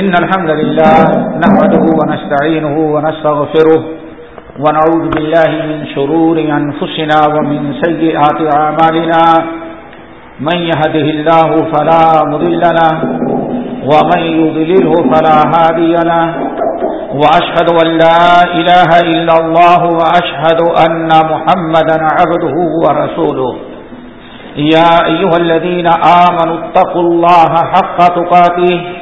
إن الحمد لله نحمده ونستعينه ونستغفره ونعوذ بالله من شرور أنفسنا ومن سيئات عمالنا من يهده الله فلا مذل له ومن يضلله فلا هادي له. وأشهد أن لا إله إلا الله وأشهد أن محمدا عبده ورسوله. يا أيها الذين آمنوا اتقوا الله حق تقاته.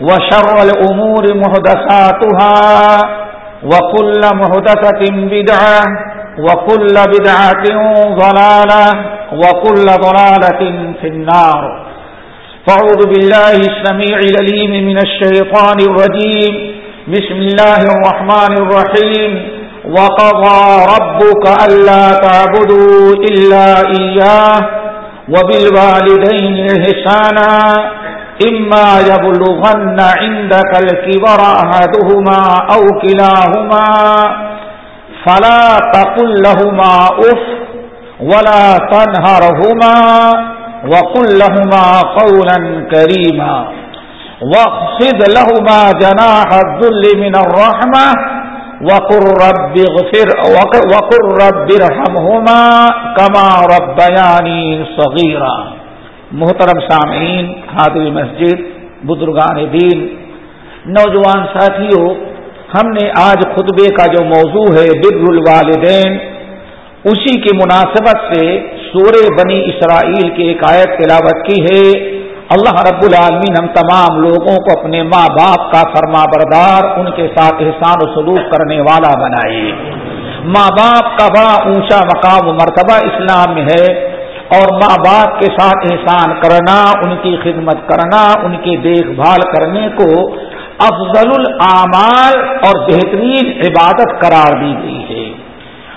وشر الأمور مهدساتها وكل مهدسة بدعة وكل بدعة ضلالة وكل ضلالة في النار. فعوذ بالله السميع لليم من الشيطان الرجيم. بسم الله الرحمن الرحيم. وقضى ربك ألا تعبدوا إلا إياه وبالوالدين إحسانا. إما يبلغن عندك الكبر أحدهما أو كلاهما فلا تقل لهما أف ولا تنهرهما وقل لهما قولا كريما واخفض لهما جناح الذل من الرحمة وقل رب اغفر وقل رب ارحمهما كما ربياني صغيرا محترم سامعین، حاضر مسجد، بزرگان دین، نوجوان ساتھیوں، ہم نے آج خطبے کا جو موضوع ہے، بر الوالدین، اسی کی مناسبت سے سورہ بنی اسرائیل کی ایک آیت تلاوت کی ہے۔ اللہ رب العالمین ہم تمام لوگوں کو اپنے ماں باپ کا فرما بردار، ان کے ساتھ احسان و سلوک کرنے والا بنائے۔ ماں باپ کا بڑا اونچا مقام و مرتبہ اسلام میں ہے۔ اور ماں باپ کے ساتھ احسان کرنا، ان کی خدمت کرنا، ان کی دیکھ بھال کرنے کو افضل الاعمال اور بہترین عبادت قرار دی گئی ہے۔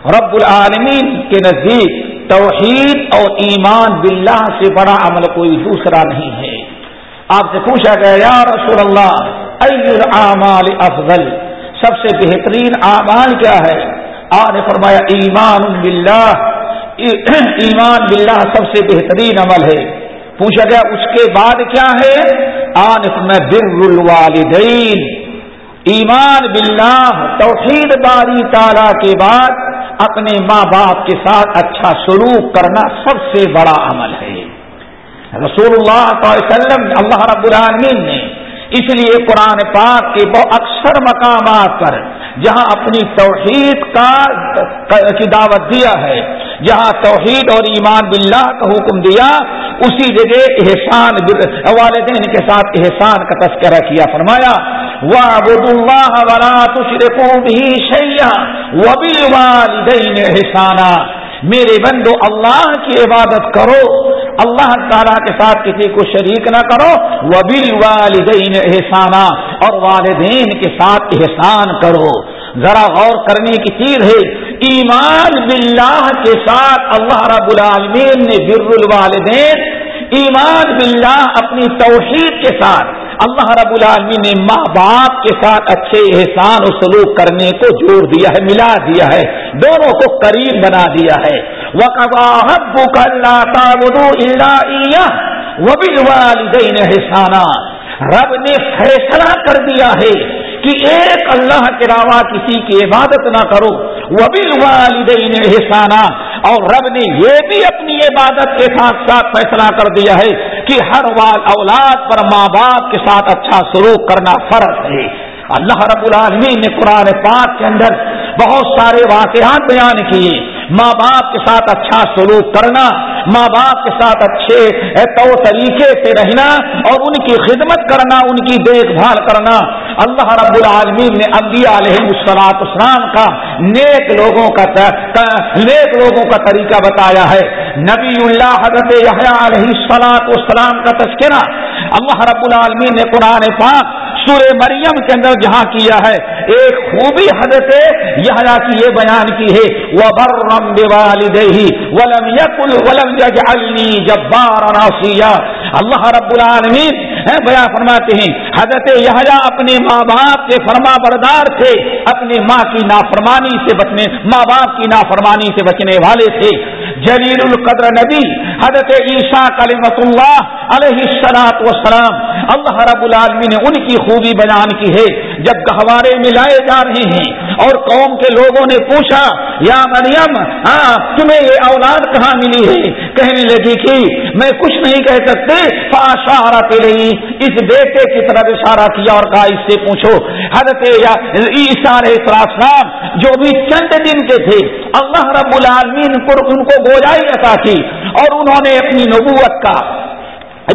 رب العالمین کے نزدیک توحید اور ایمان باللہ سے بڑا عمل کوئی دوسرا نہیں ہے۔ آپ سے پوچھا گیا، یا رسول اللہ ای العمال افضل؟ سب سے بہترین اعمال کیا ہے؟ آپ نے فرمایا، ایمان باللہ۔ ایمان باللہ سب سے بہترین عمل ہے۔ پوچھا گیا، اس کے بعد کیا ہے؟ آن میں بر الوالدین۔ ایمان باللہ، توحید باری تعالی کے بعد اپنے ماں باپ کے ساتھ اچھا سلوک کرنا سب سے بڑا عمل ہے۔ رسول اللہ صلی اللہ علیہ وسلم، اللہ رب العالمین نے اس لیے قرآن پاک کے بہت اکثر مقامات پر جہاں اپنی توحید کا کی دعوت دیا ہے جہاں توحید اور ایمان باللہ کا حکم دیا، اسی جگہ احسان والدین کے ساتھ احسان کا تذکرہ کیا، فرمایا احسانہ میرے بندو، اللہ کی عبادت کرو، اللہ تعالیٰ کے ساتھ کسی کو شریک نہ کرو وبی والدین احسانہ اور والدین کے ساتھ احسان کرو۔ ذرا غور کرنے کی چیز ہے، ایمان باللہ کے ساتھ اللہ رب العالمین نے بر الوالدین، ایمان باللہ اپنی توحید کے ساتھ، اللہ رب العالمین نے ماں باپ کے ساتھ اچھے احسان و سلوک کرنے کو جوڑ دیا ہے، ملا دیا ہے، دونوں کو قریب بنا دیا ہے۔ وہ کباب اللہ بھی والدین احسانہ رب نے فیصلہ کر دیا ہے کہ ایک اللہ کے علاوہ کسی کی عبادت نہ کرو۔ وہ بھی والدین احسانہ اور رب نے یہ بھی اپنی عبادت کے ساتھ ساتھ فیصلہ کر دیا ہے کہ ہر وال اولاد پر ماں باپ کے ساتھ اچھا سلوک کرنا فرض ہے۔ اللہ رب العالمین نے قرآن پاک کے اندر بہت سارے واقعات بیان کیے۔ ماں باپ کے ساتھ اچھا سلوک کرنا، ماں باپ کے ساتھ اچھے تو طریقے سے رہنا اور ان کی خدمت کرنا، ان کی دیکھ بھال کرنا۔ اللہ رب العالمین نے انبیاء علیہ السلاط اسلام کا نیک لوگوں کا نیک لوگوں کا طریقہ بتایا ہے۔ نبی اللہ حضرت علیہ السلاط اسلام کا تذکرہ۔ اللہ رب العالمین نے قرآن پاک سورہ مریم کے اندر جہاں کیا ہے، ایک خوبی حضرت یہ کی یہ بیان کی ہے وہ برم والدی ولم یقل ولم یجعلنی جبارا ناسیا اللہ رب العالمین بیان فرماتے ہیں، حضرت یہ اپنے ماں باپ کے فرما بردار تھے اپنے ماں کی نافرمانی سے بچنے، ماں باپ کی نافرمانی سے بچنے والے تھے۔ جلیل القدر نبی، حضرت عیسیٰ کلمت اللہ علیہ السلاط وسلام اللہ رب العالمین نے ان کی خوبی بیان کی ہے۔ جب گہوارے ملائے جا رہے ہیں اور قوم کے لوگوں نے پوچھا، یا مریم ہاں تمہیں یہ اولاد کہاں ملی ہے؟ کہنے لگی کہ میں کچھ نہیں کہہ سکتے۔ فاشارہ پہ رہی اس بیٹے کی طرف اشارہ کیا اور کہا، اس سے پوچھو، حضرت عیسیٰ علیہ السلام جو بھی چند دن کے تھے، اللہ رب العالمین کو ان کو گوجائی عطا کی اور انہوں نے اپنی نبوت کا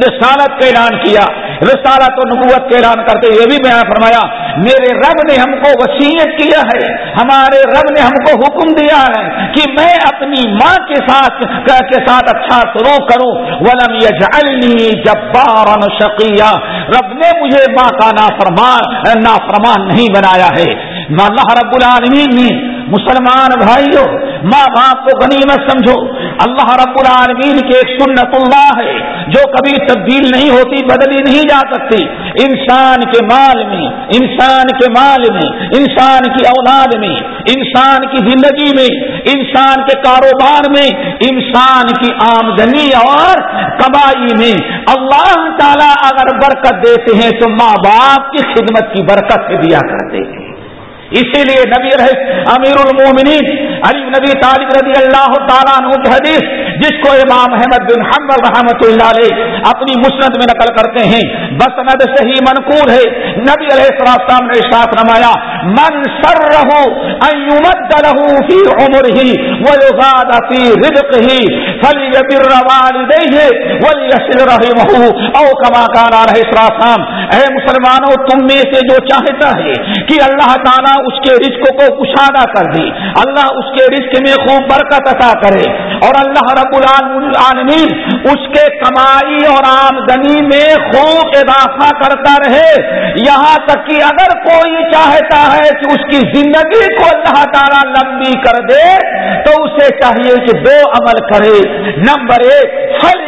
رسالت کا اعلان کیا، رسالت و نبوت کا اعلان کرتے یہ بھی بیان فرمایا، میرے رب نے ہم کو وسیعت کیا ہے، ہمارے رب نے ہم کو حکم دیا ہے کہ میں اپنی ماں کے ساتھ کے ساتھ اچھا سلوک کروں، ولم یجعلنی جبارا شقیہ رب نے مجھے ماں کا نافرمان نافرمان نہیں بنایا ہے۔ اللہ رب العالمین نے مسلمان بھائیوں ماں باپ کو غنیمت سمجھو اللہ رب العالمین کی ایک سنت اللہ ہے، جو کبھی تبدیل نہیں ہوتی، بدلی نہیں جا سکتی۔ انسان کے مال میں، انسان کے مال میں، انسان کی اولاد میں، انسان کی زندگی میں، انسان کے کاروبار میں، انسان کی آمدنی اور کمائی میں۔ اللہ تعالیٰ اگر برکت دیتے ہیں، تو ماں باپ کی خدمت کی برکت سے دیا کرتے ہیں۔ اسی لیے نبی رہے امیر المومنین، علی نبی طالب رضی اللہ تعالیٰ عنہ کی حدیث جس کو امام احمد بن حمد رحمت اللہ علیہ اپنی مسند میں نقل کرتے ہیں بس ند صحیح منقور ہے۔ نبی علیہ السلام نے ساتھ رمایا من سر رہو ایمد رہو فی عمر ہی وہ فی رزق ہی فلی بر والدیہ ولیسل رحمہ او کما کانا رہے السلام اے مسلمانوں، تم میں سے جو چاہتا ہے کہ اللہ تعالیٰ اس کے رزق کو کشادہ کر دے، اللہ اس کے رزق میں خوب برکت عطا کرے اور اللہ رب العالمین اس کے کمائی اور آمدنی میں خوب اضافہ کرتا رہے۔ یہاں تک کہ اگر کوئی چاہتا ہے کہ اس کی زندگی کو اللہ تعالیٰ لمبی کر دے، تو اسے چاہیے کہ دو عمل کرے۔ نمبر ایک فل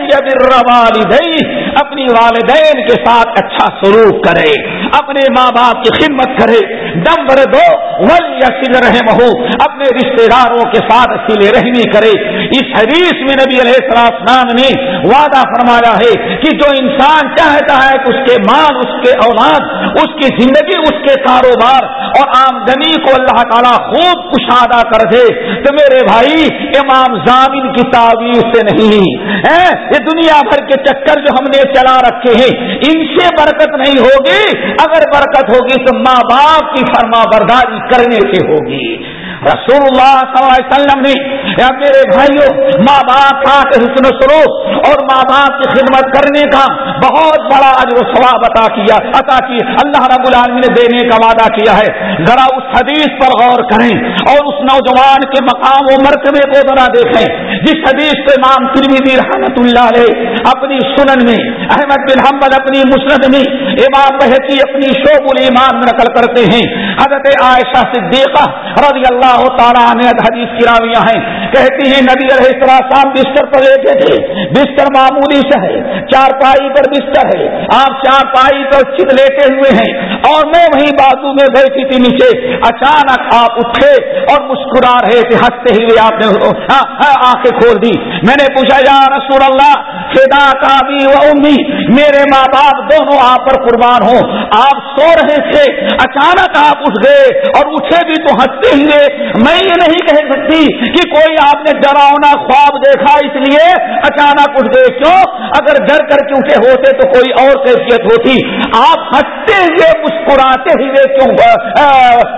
اپنی والدین کے ساتھ اچھا سلوک کرے، اپنے ماں باپ کی خدمت کرے۔ نمبر دو ول سل رحم ہو اپنے رشتے داروں کے ساتھ سلے رحمی کرے۔ اس حدیث میں نبی علیہ السلام نے وعدہ فرمایا ہے کہ جو انسان چاہتا ہے کہ اس کے مال، اس کے اولاد، اس کی زندگی، اس کے کاروبار اور آمدنی کو اللہ تعالیٰ خوب کشادہ کر دے، تو میرے بھائی، امام زامن کی تعویذ سے نہیں۔ ہے یہ دنیا بھر کے چکر جو ہم نے چلا رکھے ہیں، ان سے برکت نہیں ہوگی۔ اگر برکت ہوگی تو ماں باپ کی فرما برداری کرنے سے ہوگی۔ رسول اللہ صلی اللہ علیہ وسلم نے یا میرے بھائیوں ماں باپ کا حسن سلوک اور ماں باپ کی خدمت کرنے کا بہت بڑا و ثواب عطا کیا، عطا کی، اللہ رب العالمین نے دینے کا وعدہ کیا ہے۔ ذرا اس حدیث پر غور کریں اور اس نوجوان کے مقام و مرتبے کو ذرا دیکھیں۔ جس حدیث سے امام ترمیدی رحمت اللہ علیہ اپنی سنن میں، احمد بن حمد اپنی مسند میں امام بحقی اپنی شعب الایمان میں نقل کرتے ہیں۔ حضرت عائشہ صدیقہ رضی اللہ اللہ تعالیٰ نے حدیث کی راویاں ہیں۔ کہتی ہیں نبی علیہ السلام بستر پر لیتے تھے۔ بستر معمولی سے ہے۔ چار پائی پر بستر ہے۔ آپ چار پائی پر چت لیتے ہوئے ہیں۔ اور میں وہیں بازو میں بیٹھی تھی نیچے۔ اچانک آپ اٹھے اور مسکرا رہے تھے۔ ہنستے ہوئے آپ نے ہاں، ہاں، ہاں، آنکھیں کھول دی میں نے پوچھا، یا رسول اللہ، فدا کا بھی و امی، میرے ماں باپ دونوں آپ پر قربان ہوں۔ آپ سو رہے تھے۔ اچانک آپ اٹھ گئے اور اٹھے بھی تو ہنستے ہوئے۔ میں یہ نہیں کہہ سکتی کہ کوئی کوئی آپ نے ڈراؤنا خواب دیکھا اس لیے اچانک اٹھ گئے کیوں؟ اگر ڈر کر کے اٹھے ہوتے تو کوئی اور کیفیت ہوتی۔ آپ ہنستے ہوئے، مسکراتے ہوئے کیوں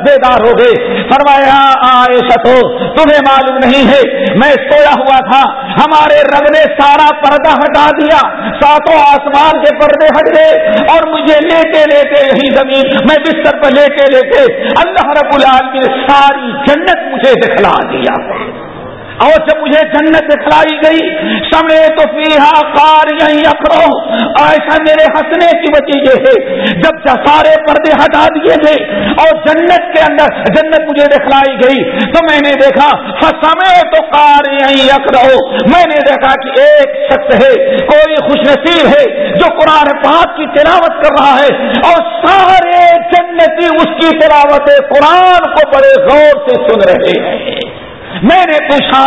بیدار ہو گئے؟ فرمایا آئے ستو تمہیں معلوم نہیں ہے، میں سویا ہوا تھا، ہمارے رب نے سارا پردہ ہٹا دیا، ساتوں آسمان کے پردے ہٹ گئے، اور مجھے لیتے لیتے ہی زمین، میں بستر پر لیتے لیتے اللہ رب العالمین ساری جنت مجھے دکھلا دیا۔ اور جب مجھے جنت دکھلائی گئی، سمے تو پیہا کار یہیں اکڑو ایسا میرے ہنسنے کی وجہ یہ ہے، جب سارے پردے ہٹا دیے تھے اور جنت کے اندر جنت مجھے دکھلائی گئی، تو میں نے دیکھا سمے تو کار یہیں اکڑو میں نے دیکھا کہ ایک شخص ہے، کوئی خوش نصیب ہے، جو قرآن پاک کی تلاوت کر رہا ہے اور سارے جنتی اس کی تلاوت قرآن کو بڑے غور سے سن رہے ہیں۔ میں نے پوچھا،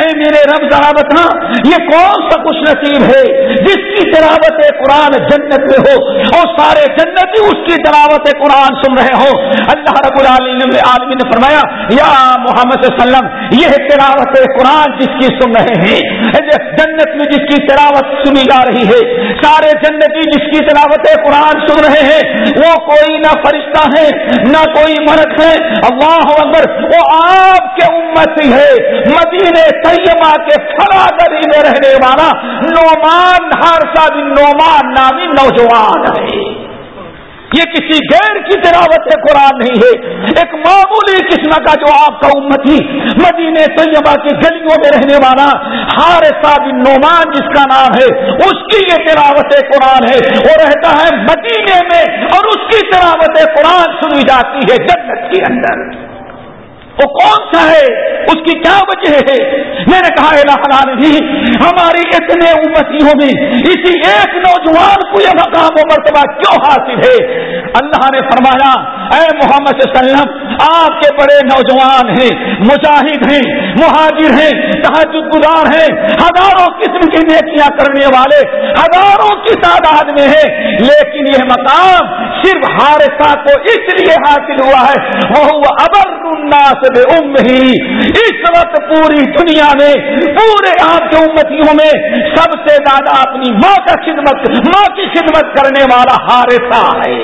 اے میرے رب ذرا بتا یہ کون سا خوش نصیب ہے؟ جس کی تلاوت قرآن جنت میں ہو اور سارے جنت اس کی تلاوت قرآن سن رہے ہو اللہ رب العالمین عالمی نے فرمایا، یا محمد صلی اللہ علیہ وسلم، یہ تلاوت قرآن جس کی سن رہے ہیں؟ جی، جنت میں جس کی تلاوت سنی جا رہی ہے، سارے جنتی جس کی تلاوت قرآن سن رہے ہیں، وہ کوئی نہ فرشتہ ہے، نہ کوئی مرک ہے، اللہ اکبر، وہ آپ کے امت ہے مدینے طیبہ کے فرادری میں رہنے والا نومان ہارسا بن نومان نامی نوجوان ہے۔ یہ کسی غیر کی تلاوت قرآن نہیں ہے۔ ایک معمولی قسم کا جو آپ کا امتی مدینے طیبہ کی گلیوں میں رہنے والا ہار بن نعمان جس کا نام ہے، اس کی یہ تلاوت قرآن ہے۔ وہ رہتا ہے مدینے میں اور اس کی تلاوت قرآن سنی جاتی ہے جنت کے اندر۔ وہ کون سا ہے؟ اس کی کیا وجہ ہے؟ میں نے کہا الہ بھی ہماری اتنے امتیوں میں اسی ایک نوجوان کو یہ مقام و مرتبہ کیوں حاصل ہے؟ اللہ نے فرمایا، اے محمد صلی اللہ علیہ وسلم آپ کے بڑے نوجوان ہیں، مجاہد ہیں، مہاجر ہیں تحجد گزار ہیں، ہزاروں قسم کی نیکیاں کرنے والے ہزاروں کی تعداد میں ہیں، لیکن یہ مقام صرف حارثہ کو اس لیے حاصل ہوا ہے وہ ابر الناس ام ہی اس وقت پوری دنیا میں، پورے آپ کے امتیوں میں سب سے زیادہ اپنی ماں کا خدمت، ماں کی خدمت کرنے والا ہارسا ہے۔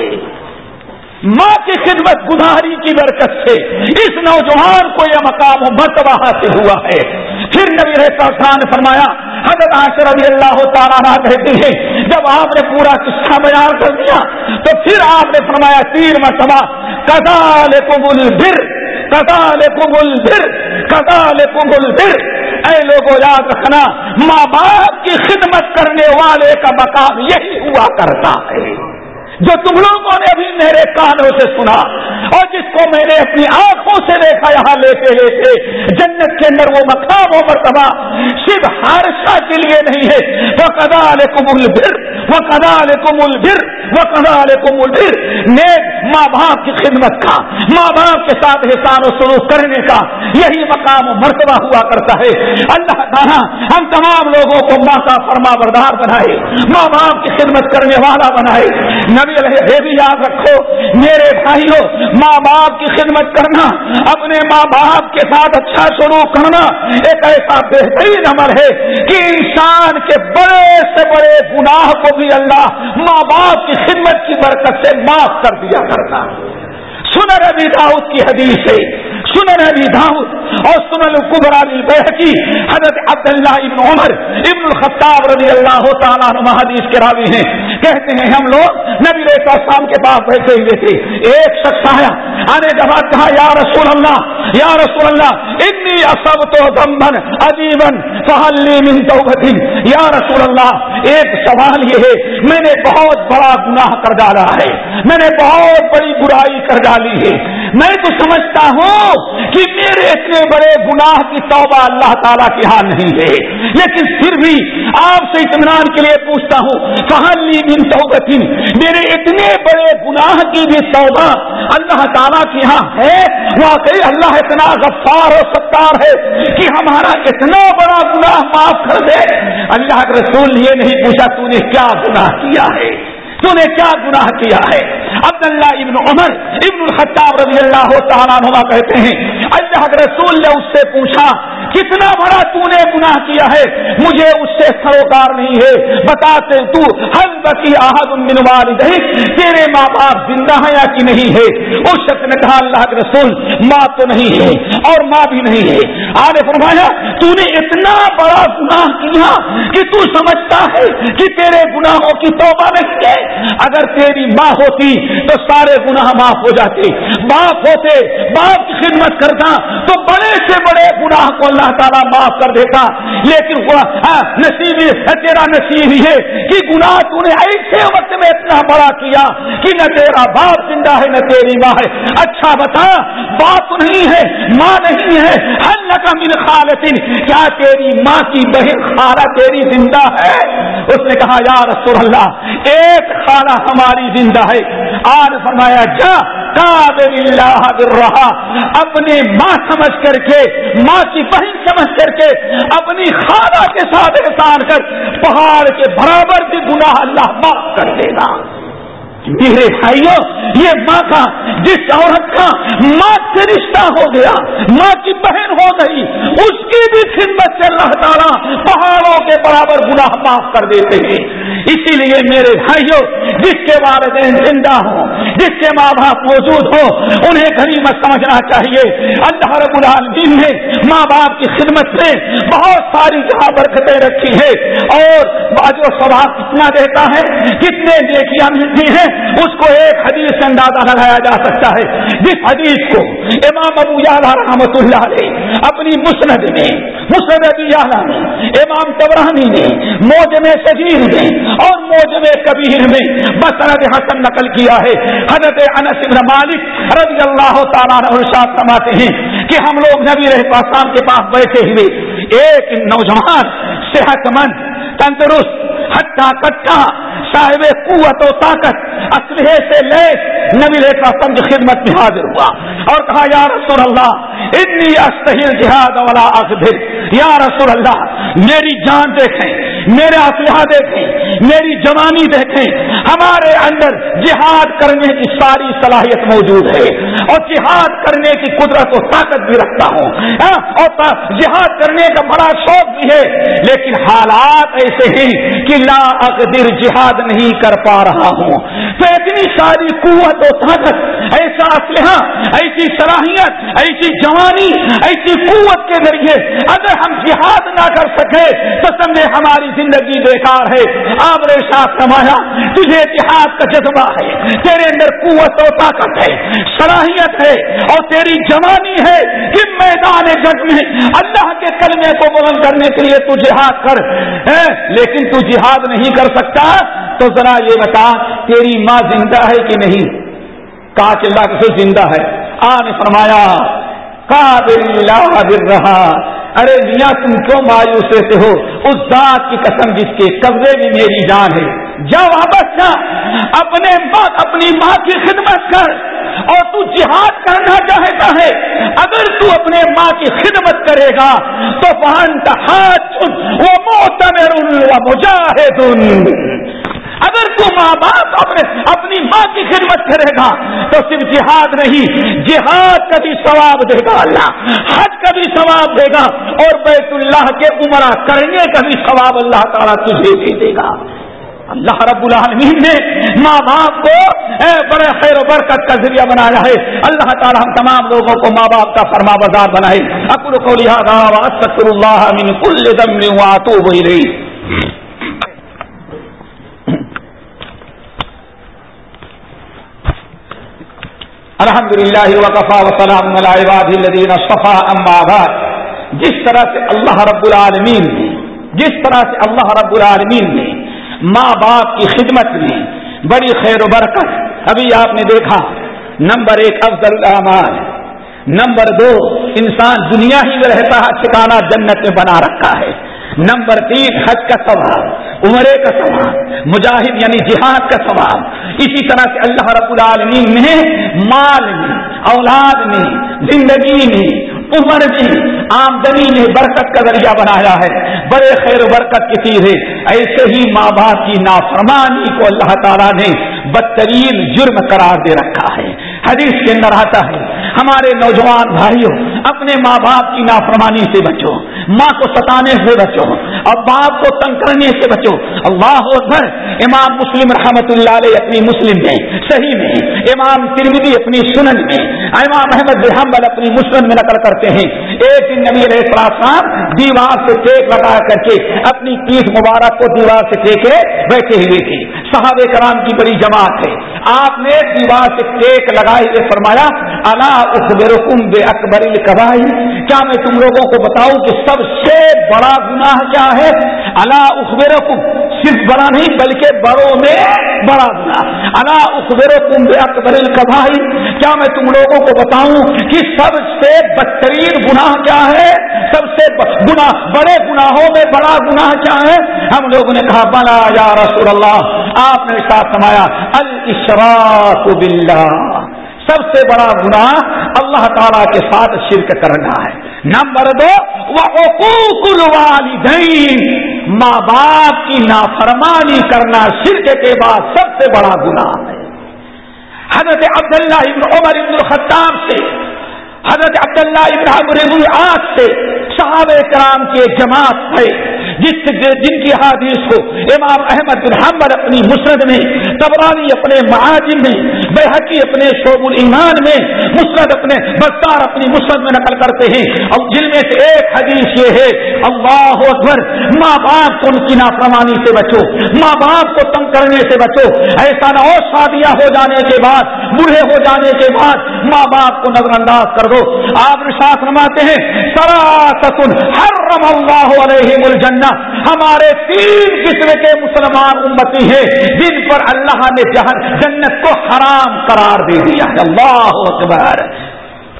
ماں کی خدمت گزاری کی برکت سے اس نوجوان کو یہ مقام مرتبہ حاصل ہوا ہے۔ پھر نبی رہتا نے فرمایا، حضرت عاشر رضی اللہ تعالیٰ کہتے ہیں، جب آپ نے پورا قصہ بیان کر دیا، تو پھر آپ نے فرمایا تیر مرتبہ کدال قبول پھر کدال قبول پھر کدال قبول پھر اے لوگوں یاد رکھنا، ماں باپ کی خدمت کرنے والے کا مقام یہی ہوا کرتا ہے۔ جو تم لوگوں نے ابھی میرے کانوں سے سنا اور جس کو میں نے اپنی آنکھوں سے دیکھا یہاں لیتے لیتے جنت کے اندر وہ مقام و مرتبہ صرف ہارشہ کے لیے نہیں ہے۔ وہ کدا کمل بھر وہ کدا کمل بھر وہ کدا کمل بھر نیک ماں باپ کی خدمت کا، ماں باپ کے ساتھ احسان و سلوک کرنے کا، یہی مقام و مرتبہ ہوا کرتا ہے۔ اللہ تعالیٰ ہم تمام لوگوں کو ماں کا فرما بردار بنائے، ماں باپ کی خدمت کرنے والا بنائے۔ نبی یہ بھی یاد رکھو، میرے بھائیوں ماں باپ کی خدمت کرنا، اپنے ماں باپ کے ساتھ اچھا شروع کرنا ایک ایسا بہترین عمل ہے کہ انسان کے بڑے سے بڑے گناہ کو بھی اللہ ماں باپ کی خدمت کی برکت سے معاف کر دیا کرتا سنر ابھی داؤد کی حدیث ہے سنن ابھی داؤد اور سنن القبر علی حضرت عبداللہ ابن عمر، ابن الخطاب رضی اللہ تعالیٰ عنہ حدیث کے راوی ہیں۔ کہتے ہیں ہم لوگ نبی علیہ السلام کے پاس بیٹھے ہوئے تھے۔ ایک شخص آیا، آنے کے بعد کہا، یا رسول اللہ، یا رسول اللہ اتنی اصب تو دمبن عجیبن فہلی من توبتی یا رسول اللہ، ایک سوال یہ ہے، میں نے بہت بڑا گناہ کر ڈالا ہے۔ میں نے بہت بڑی برائی کر ڈالی ہے۔ میں تو سمجھتا ہوں کہ میرے اتنے بڑے گناہ کی توبہ اللہ تعالیٰ کے ہاں نہیں ہے۔ لیکن پھر بھی آپ سے اطمینان کے لیے پوچھتا ہوں، کہاں لی بن توبتی میرے اتنے بڑے گناہ کی بھی توبہ اللہ تعالیٰ کے ہاں ہے۔ واقعی اللہ اتنا غفار اور ستار ہے کہ ہمارا اتنا بڑا گناہ معاف کر دے۔ اللہ کے رسول یہ نہیں پوچھا، تو نے کیا گناہ کیا ہے؟ تو نے کیا گناہ کیا ہے؟ عبداللہ ابن عمر، ابن الخطاب رضی اللہ تعالیٰ کہتے ہیں، اللہ رسول نے اس سے پوچھا کتنا بڑا تو نے گناہ کیا ہے، مجھے اس سے سروکار نہیں ہے۔ بتاتے تو ہر بکی آہد من والدہ تیرے ماں باپ زندہ ہے یا کہ نہیں ہے؟ اس شخص نے کہا، اللہ کے رسول، ماں تو نہیں ہے اور ماں بھی نہیں ہے۔ آنے فرمایا، تو نے اتنا بڑا گناہ کیا کہ تو سمجھتا ہے کہ تیرے گناہوں کی توبہ نہیں ہے اگر تیری ماں ہوتی تو سارے گناہ معاف ہو جاتے۔ باپ ہوتے، باپ کی خدمت کرتا تو بڑے سے بڑے گناہ کو اللہ اللہ تعالیٰ معاف کر دیتا لیکن ہاں، نصیب تیرا نصیب ہے کہ گناہ تو نے ایسے وقت میں اتنا بڑا کیا کہ نہ تیرا باپ زندہ ہے، نہ تیری ماں ہے۔ اچھا بتا، باپ نہیں ہے، ماں نہیں ہے۔ ہر کا من خالتین کیا تیری ماں کی بہن خالہ تیری زندہ ہے؟ اس نے کہا، یا رسول اللہ، ایک خالہ ہماری زندہ ہے۔ آج فرمایا، جا اللہ رہا اپنی ماں سمجھ کر کے، ماں کی بہن سمجھ کر کے اپنی خالہ کے ساتھ احسان کر، پہاڑ کے برابر بھی گناہ اللہ معاف کر دے گا میرے بھائیوں، یہ ماں کا، جس عورت کا ماں سے رشتہ ہو گیا، ماں کی بہن ہو گئی، اس کی بھی خدمت سے اللہ تعالیٰ پہاڑوں کے برابر گناہ معاف کر دیتے ہیں۔ اسی لیے میرے بھائیوں جس کے والدین زندہ ہوں، جس کے ماں باپ موجود ہو انہیں غریبت سمجھنا چاہیے۔ اللہ رب العالمین نے ماں باپ کی خدمت سے بہت ساری جہاں برکتیں رکھی ہے اور باجو سواب کتنا دیتا ہے کتنے نیکیاں ملتی ہیں، اس کو ایک حدیث سے اندازہ لگایا جا سکتا ہے۔ جس حدیث کو امام ابو یادہ رحمت اللہ علیہ اپنی مسند میں، مسند ابی یادہ میں، امام تبرانی نے موجم شجیر میں اور موجم کبیر میں بسرت حسن نقل کیا ہے۔ حضرت انس بن مالک رضی اللہ تعالیٰ ارشاد فرماتے ہیں کہ ہم لوگ نبی رہ پاسام کے پاس بیٹھے ہوئے ایک نوجوان، صحت مند، تندرست ہٹا کٹا صاحب قوت و طاقت اسلحے سے لے نبی کا سمجھ خدمت میں حاضر ہوا اور کہا، یا رسول اللہ اتنی استحل جہاد والا اخبر یا رسول اللہ، میری جان دیکھیں، میرے اسلحہ دیکھیں، میری جوانی دیکھیں، ہمارے اندر جہاد کرنے کی ساری صلاحیت موجود ہے اور جہاد کرنے کی قدرت و طاقت بھی رکھتا ہوں۔ ہاں، اور جہاد کرنے کا بڑا شوق بھی ہے، لیکن حالات ایسے ہیں کہ لا اقدر جہاد نہیں کر پا رہا ہوں۔ تو اتنی ساری قوت و طاقت، ایسا اسلحہ، ایسی صلاحیت، ایسی جوانی، ایسی قوت کے ذریعے اگر ہم جہاد نہ کر سکے، تو سمجھے ہماری زندگی بیکار ہے۔ آپ نے ساتھ کمایا، تجھے اتحاد کا جذبہ ہے۔ تیرے اندر قوت و طاقت ہے، صلاحیت ہے، اور تیری جوانی ہے۔ کہ میدان جگ میں اللہ کے کلمے کو بلند کرنے کے لیے تو جہاد کر لیکن تو جہاد نہیں کر سکتا۔ تو ذرا یہ بتا، تیری ماں زندہ ہے کہ نہیں؟ کہا کہ اللہ سے زندہ ہے۔ آنے فرمایا کا رہا ارے میاں، تم کیوں مایوس رہتے ہو؟ اس ذات کی قسم جس کے قبضے بھی میری جان ہے۔ جا واپس، جا۔ اپنے ماں اپنی ماں کی خدمت کر۔ اور تو جہاد کرنا چاہتا ہے۔ اگر تو اپنے ماں کی خدمت کرے گا، تو ہاتھ وہ موت میرا مجاہد۔ اگر تو ماں باپ اپنے اپنی ماں کی خدمت کرے گا، تو صرف جہاد نہیں، جہاد کا بھی ثواب دے گا اللہ، حج کا بھی ثواب دے گا، اور بیت اللہ کے عمرہ کرنے کا بھی ثواب اللہ تعالیٰ تجھے بھی دے گا۔ اللہ رب العالمین نے ماں باپ کو بڑے خیر و برکت کا ذریعہ بنایا ہے۔ اللہ تعالیٰ ہم تمام لوگوں کو ماں باپ کا فرما بازار بنائے۔ اکر کو لہٰذا اللہ من کل دم واتوب الیہ الحمد للہ وقفا وسلام الدین صفا بعد۔ جس طرح سے اللہ رب العالمین نے، جس طرح سے اللہ رب العالمین نے ماں باپ کی خدمت میں بڑی خیر و برکت، ابھی آپ نے دیکھا، نمبر ایک افضل الامان نمبر دو انسان دنیا ہی میں رہتا ہے ٹھکانا جنت میں بنا رکھا ہے۔ نمبر تین، حج کا ثواب، عمرے کا ثواب، مجاہد یعنی جہاد کا ثواب۔ اسی طرح سے اللہ رب العالمین نے مال میں، اولاد میں، زندگی میں، عمر بھی آمدنی نے برکت کا ذریعہ بنایا ہے۔ بڑے خیر برکت کی چیز ہے۔ ایسے ہی ماں باپ کی نافرمانی کو اللہ تعالیٰ نے بدترین جرم قرار دے رکھا ہے۔ حدیث کے اندر آتا ہے ہمارے نوجوان بھائیوں اپنے ماں باپ کی نافرمانی سے بچو، ماں کو ستانے سے بچو، اور باپ کو تنگ کرنے سے بچو۔ اللہ اکبر، امام مسلم رحمت اللہ علیہ اپنی مسلم میں، صحیح میں، امام ترمدی اپنی سنن میں، امام احمد بحمد اپنی مسلم میں نقل کرتے ہیں۔ ایک دن نبی علیہ السلام دیوار سے ٹیک لگا کر کے اپنی پیٹ مبارک کو دیوار سے ٹیکے بیٹھے ہوئے تھے۔ صحابہ کرام کی بڑی جماعت ہے۔ آپ نے دیوار سے ٹیک لگائے ہوئے فرمایا اللہ اخبرکم بے اکبر القبائی کیا میں تم لوگوں کو بتاؤں کہ سب سے بڑا گناہ کیا ہے؟ اللہ اخبرکم، صرف بڑا نہیں، بلکہ بڑوں میں بڑا گناہ۔ اللہ اخبرکم بے اکبر القبائی کیا میں تم لوگوں کو بتاؤں کہ سب سے بدترین گناہ کیا ہے؟ سب سے گناہ، بڑے گناہوں میں بڑا گناہ کیا ہے؟ ہم لوگوں نے کہا بنا یا رسول اللہ، آپ نے ساتھ سمایا الشراک باللہ۔ سب سے بڑا گناہ اللہ تعالی کے ساتھ شرک کرنا ہے۔ نمبر دو، وہ حقوق الوالدین، ماں باپ کی نافرمانی کرنا شرک کے بعد سب سے بڑا گناہ ہے۔ حضرت عبداللہ ابن عمر ابن الخطاب سے، حضرت عبداللہ ابن عمر ابن آج سے صحابہ کرام کی جماعت ہے۔ جس جن کی حادیث کو امام احمد بن حمد اپنی مسرد میں تبرانی اپنے معاجم میں بحقی اپنے شعب الایمان میں مسرد اپنے بستار اپنی مسرد میں نقل کرتے ہیں۔ اور جن میں سے ایک حدیث یہ ہے، اللہ اکبر، ماں باپ کو ان کی نافرمانی سے بچو، ماں باپ کو تنگ کرنے سے بچو۔ ایسا نہ ہو شادیاں ہو جانے کے بعد، بوڑھے ہو جانے کے بعد ماں باپ کو نظر انداز کر دو۔ آپ ساتھ رماتے ہیں سراسن ہر رم اللہ علیہ الجنہ ہمارے تین قسم کے مسلمان امتی ہیں جن پر اللہ نے جنت کو حرام قرار دے دیا اللہ اکبر۔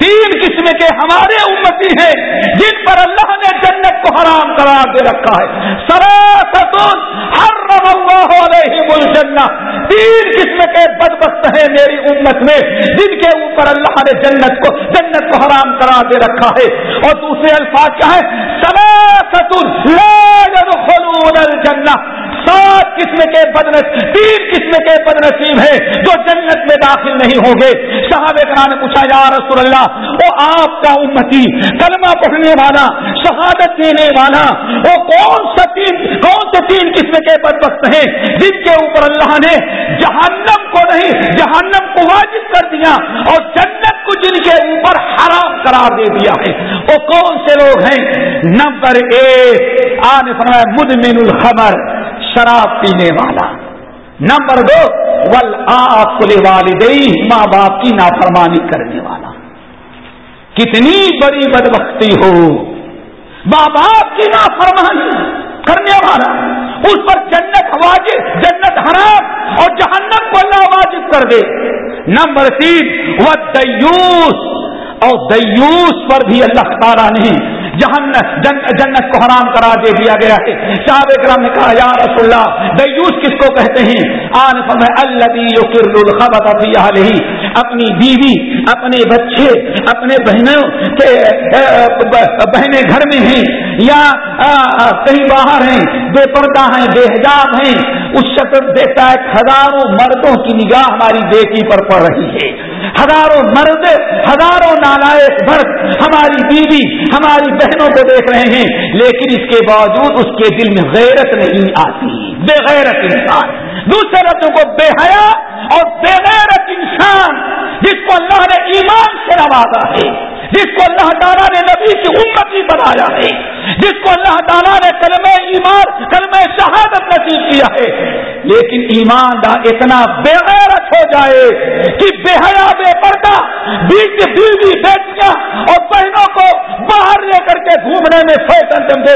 تین قسم کے ہمارے امتی ہیں جن پر اللہ نے جنت کو حرام قرار دے رکھا ہے۔ سراستون ہر اللہ علیہ الجنہ۔ تین قسم کے بدبخت ہیں میری امت میں جن کے اوپر اللہ نے جنت کو جنت کو حرام قرار دے رکھا ہے۔ اور دوسرے الفاظ کیا ہے سراستون لا يدخلون الجنہ سات قسم کے بدنس تین قسم کے بدنسیم ہیں جو جنت میں داخل نہیں ہوں گے؟ صحابہ کرام نے پوچھا، یا رسول اللہ وہ آپ کا امتی، کلمہ پڑھنے والا، شہادت دینے والا وہ کون سا تین، کون سے تین قسم کے بدبخت ہیں؟ جن کے اوپر اللہ نے جہنم کو نہیں، جہنم کو واجب کر دیا اور جنت کو جن کے اوپر حرام قرار دے دیا ہے۔ وہ کون سے لوگ ہیں؟ نمبر ایک آنے فرمایا، مدمن الخبر شراب پینے والا۔ نمبر دو ول آپ والدئی ماں باپ کی نافرمانی کرنے والا۔ کتنی بڑی بدبختی ہو۔ ماں باپ کی نافرمانی کرنے والا۔ اس پر جنت واجب، جنت حرام اور جہنم کو اللہ واجب کر دے۔ نمبر تین وہ دیوس اور دیوس پر بھی اللہ تعالیٰ نے جن، جنت کو حرام کرا دے دیا گیا ہے۔ صاحب اکرام نے کہا، یا رسول اللہ دیوس کس کو کہتے ہیں؟ آن اپنی بیوی، اپنے بچے، اپنے بہنوں کے بہنیں گھر میں ہیں، یا کہیں باہر ہیں، بے پردہ ہیں، بے حجاب ہیں، اس شکل دیکھتا ہے ہزاروں مردوں کی نگاہ ہماری بیٹی پر پڑ رہی ہے۔ ہزاروں مرد، ہزاروں نالائق مرد ہماری بیوی، ہماری بہنوں کو دیکھ رہے ہیں، لیکن اس کے باوجود اس کے دل میں غیرت نہیں آتی۔ بے غیرت انسان۔ دوسرے رتوں کو بے حیا اور بے غیرت انسان، جس کو اللہ نے ایمان سے نوازا ہے، جس کو اللہ تعالیٰ نے نبی کی امتی بنایا ہے، جس کو اللہ تعالیٰ نے کلم ایمان کلم شہادت نصیب کیا ہے لیکن ایمان دا اتنا بے غیرت ہو جائے کہ بے حیا، بے پردہ بیچ بیوی بیٹیاں اور بہنوں کو باہر لے کر کے گھومنے میں فیصن سمجھے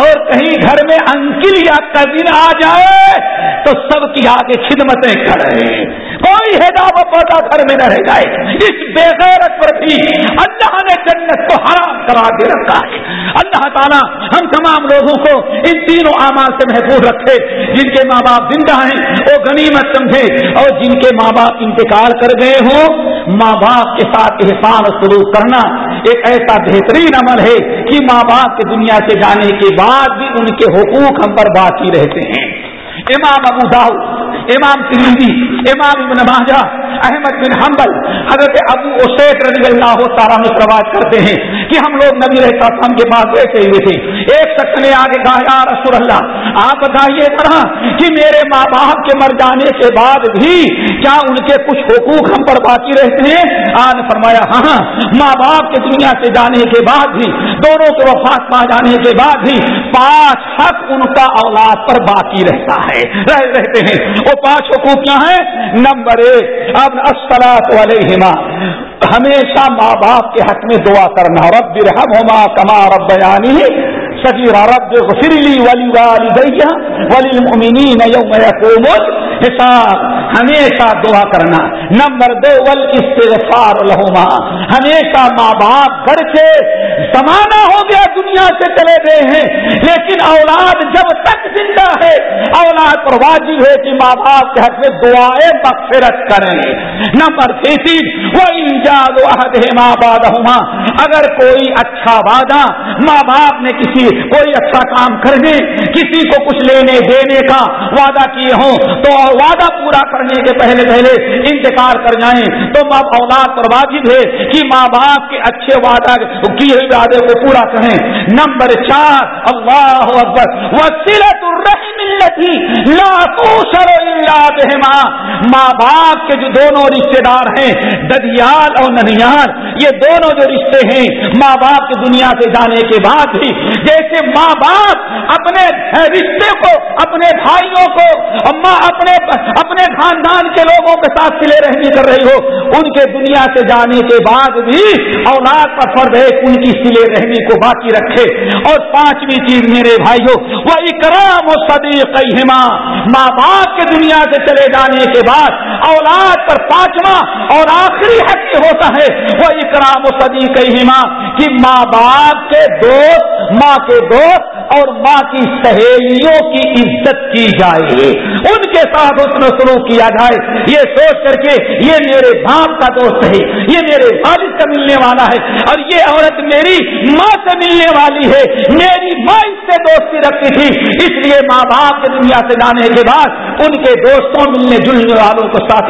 اور کہیں گھر میں انکل یا کزن آ جائے تو سب کی آگے خدمتیں کرے کوئی حجاب و پودا گھر میں نہ رہ جائے۔ اس بے غیرت پر بھی اللہ نے جنت کو حرام کرا دے رکھا ہے۔ اللہ تعالیٰ ہم تمام لوگوں کو ان تینوں اعمال سے محفوظ رکھے، جن کے ماں باپ زندہ چاہیں وہ غنیمت سمجھے۔ اور جن کے ماں باپ انتقال کر گئے ہوں، ماں باپ کے ساتھ احسان سلوک کرنا ایک ایسا بہترین عمل ہے کہ ماں باپ کے دنیا سے جانے کے بعد بھی ان کے حقوق ہم پر باقی رہتے ہیں۔ امام ابو داؤ امام ترندی امام ابن ماجہ احمد بن حنبل، حضرت ابو اسیف رضی اللہ تعالیٰ رواج کرتے ہیں کہ ہم لوگ نبی رہتا ہم کے پاس بیٹھے ہوئے تھے۔ ایک شخص نے آگے کہا، یا رسول اللہ، آپ بتائیے طرح کہ میرے ماں باپ کے مر جانے کے بعد بھی کیا ان کے کچھ حقوق ہم پر باقی رہتے ہیں؟ آج فرمایا ہاں،, ہاں ماں باپ کے دنیا سے جانے کے بعد بھی دونوں کے وفات پا جانے کے بعد بھی پانچ حق ان کا اولاد پر باقی رہتا ہے۔ رہ رہتے ہیں۔ وہ پانچ حقوق کیا ہیں؟ نمبر ایک اب اسلات علیہما۔ ہمیشہ ماں باپ کے حق میں دعا کرنا، رب رحم ہوما کما رب بیانی سگیر رب غفر لی ولی والدیہ ولی المؤمنین یوم یقوم حساب، ہمیشہ دعا کرنا۔ نمبر دو ول استغفار لہما۔ ہمیشہ ماں باپ گھر سے زمانہ ہو گیا، دنیا سے چلے گئے ہیں، لیکن اولاد جب تک زندہ ہے اولاد پر واجب ہے کہ ماں باپ کے حق میں دعائیں مغفرت کریں۔ نمبر تیسری وہ انجاد عہد ہے ماں باد اگر کوئی اچھا وعدہ ماں باپ نے کسی، کوئی اچھا کام کرنے، کسی کو کچھ لینے، دینے کا وعدہ کیے ہوں، تو وعدہ پورا کرنے کے پہلے پہلے انتقال کر جائیں، تو ماں اولاد پر واجب ہے کہ ماں باپ کے اچھے وعدہ کیے ہوئے وعدے کو پورا کریں۔ نمبر چار، اللہ اکبر وسیلت الرحم لا توسر ماں باپ کے جو دونوں رشتے دار ہیں، ددیال اور ننیال، یہ دونوں جو رشتے ہیں، ماں باپ کی دنیا سے جانے کے بعد بھی جیسے ماں باپ اپنے رشتے کو، اپنے بھائیوں کو ماں اپنے اپنے خاندان کے لوگوں کے ساتھ سلے رہنی کر رہی ہو، ان کے دنیا سے جانے کے بعد بھی اولاد کا فرد ہے ان کی سلے رہنی کو باقی رکھے۔ اور پانچویں چیز میرے بھائیوں وہ اکرام و صدیقی صدیق ماں باپ کے دنیا سے چلے جانے کے بعد اولاد پر پانچواں اور آخری حق ہوتا ہے وہ اکرام و صدی کئی کہ ماں باپ کے دوست، ماں کے دوست اور ماں کی سہیلیوں کی عزت کی جائے۔ ان کے ساتھ اس میں سلوک کیا جائے۔ یہ سوچ کر کے یہ میرے باپ کا دوست ہے، یہ میرے والد کا ملنے والا ہے اور یہ عورت میری ماں سے ملنے والی ہے۔ میری ماں اس سے دوستی رکھتی تھی۔ اس لیے ماں باپ کے دنیا سے جانے کے بعد ان کے دوستوں ملنے جلنے والوں کو ساتھ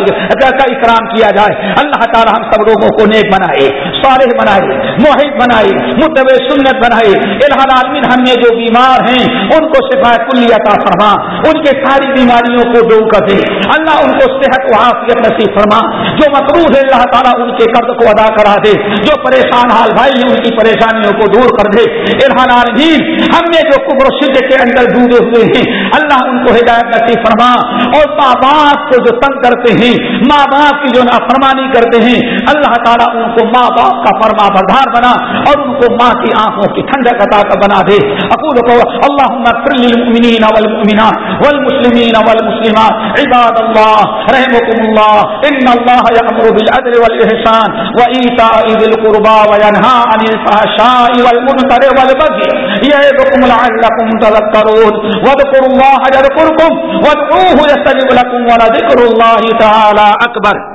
کا اکرام کیا جائے۔ اللہ تعالی ہم سب لوگوں کو نیک بنائے، صالح بنائے موحد بنائے متب سنت بنائے الحال عالمین ہم نے جو بیمار ہیں، ان کو شفا کلی عطا فرما۔ ان کے ساری بیماریوں کو دور کر دے۔ اللہ ان کو صحت و حافظت نصیب فرما۔ جو مقروض ہے، اللہ تعالیٰ ان کے قرض کو ادا کرا دے۔ جو پریشان حال بھائی ہیں، ان کی پریشانیوں کو دور کر دے۔ ارحان عالمین، ہم نے جو قبر شد کے اندر ڈوبے ہوئے ہیں، اللہ ان کو ہدایت نصیب فرما۔ اور ماں باپ کو جو تنگ کرتے ہیں، ماں باپ کی جو نافرمانی کرتے ہیں، اللہ تعالیٰ ان کو ماں باپ کا فرما بردار بنا۔ اور ان کو ماں کی آنکھوں کی ٹھنڈک عطا کا بنا دے۔ اقول کو اللهم اغفر للمؤمنین والمؤمنات والمسلمین والمسلمات۔ عباد الله رحمكم الله ان الله يأمر بالعدل والاحسان وإيتاء ذي القربى وينهى عن الفحشاء والمنكر والبغي يعظكم لعلكم تذكرون واذكروا الله يذكركم وادعوه يستجب لكم ولذكر الله تعالى أكبر